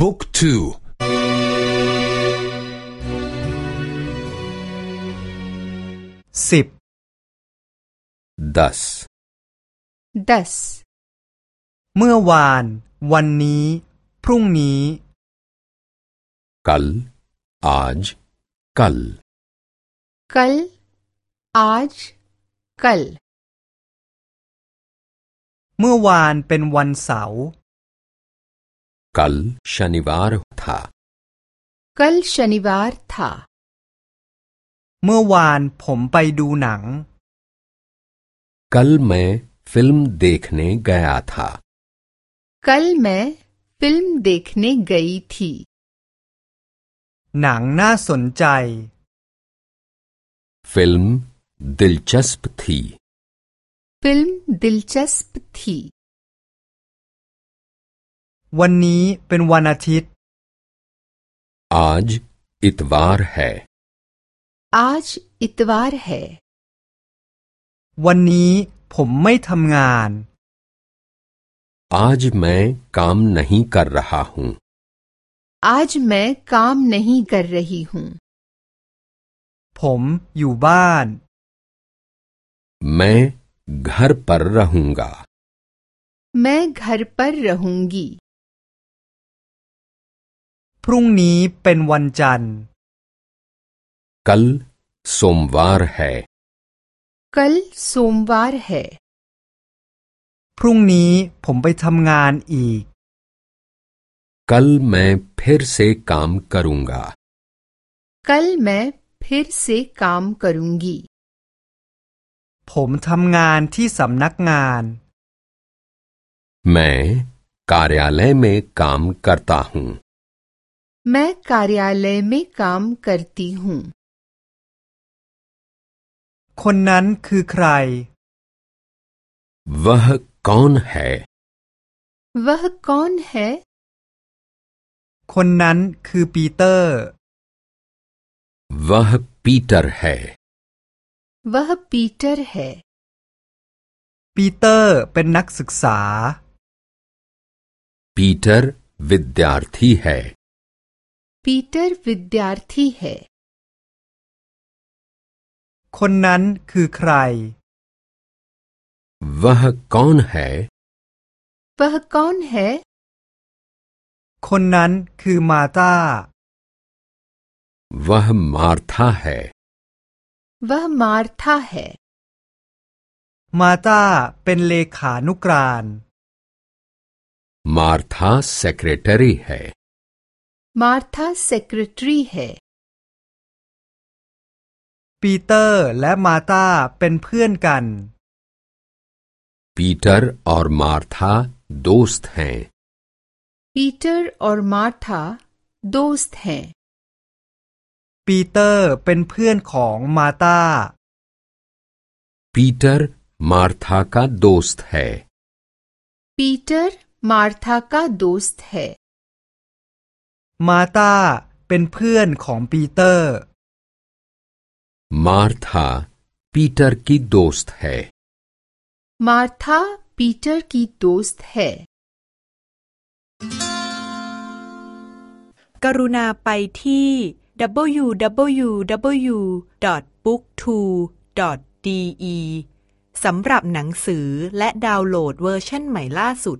บุ๊กทูสิบ दस दस เมื่อวาน วันนี้ พรุ่งนี้ कल आज कल कल आज कल เมื่อวานเป็นวันเสาร์ कल शनिवार था कल शनिवार था เมื่อวานผมไปดูหนัง कल मैं फिल्म देखने गया था कल मैं फिल्म देखने गई थी หนังน่าสนใจ फिल्म दिलचस्प थी फिल्म दिलचस्प थी วันนี้เป็นวันอาทิตย์ आज इतवार है आज इतवार है วันนี้ผมไม่ทำงาน आज मैं काम नहीं कर रहा हूँ आज मैं काम नहीं कर रही हूँ ผมอยู่บ้าน मैं घर पर रहूंगा मैं घर पर रहूंगी พรุ่งนี้เป็นวันจันทร์ कल सोमवार है कल सोमवार है พรุ่งนี้ผมไปทำงานอีก कल मैं फिर से काम करूंगा कल मैं फिर से काम करूंगी ผมทำงานที่สำนักงาน मैं कार्यालय में काम करता हूँ मैं कार्यालय में काम करती हूँ คนนั้นคือใคร वह कौन है वह कौन है คนนั้นคือปีเตอร์ वह पीटर है वह पीटर है ปีเตอร์เป็นนักศึกษา पीटर विद्यार्थी है पीटर विद्यार्थी है คนนั้นคือใคร वह कौन है वह कौन है คนนั้นคือมาตา वह मार्था है वह मार्था है มาตาเป็นเลขานุกราน मार्था सेक्रेटरी है मार्था सेक्रेटरी है ปีเตอร์และมาตาเป็นเพื่อนกัน पीटर और मार्था दोस्त हैं पीटर और मार्था दोस्त हैं ปีเตอร์เป็นเพื่อนของมาตา पीटर मार्था का दोस्त है पीटर मार्था का दोस्त है มาตาเป็นเพื่อนของปีเตอร์ मार्था पीटर की दोस्त है मार्था पीटर की दोस्त है กรุณาไปที่ www.booktwo.de สำหรับหนังสือและดาวน์โหลดเวอร์ชันใหม่ล่าสุด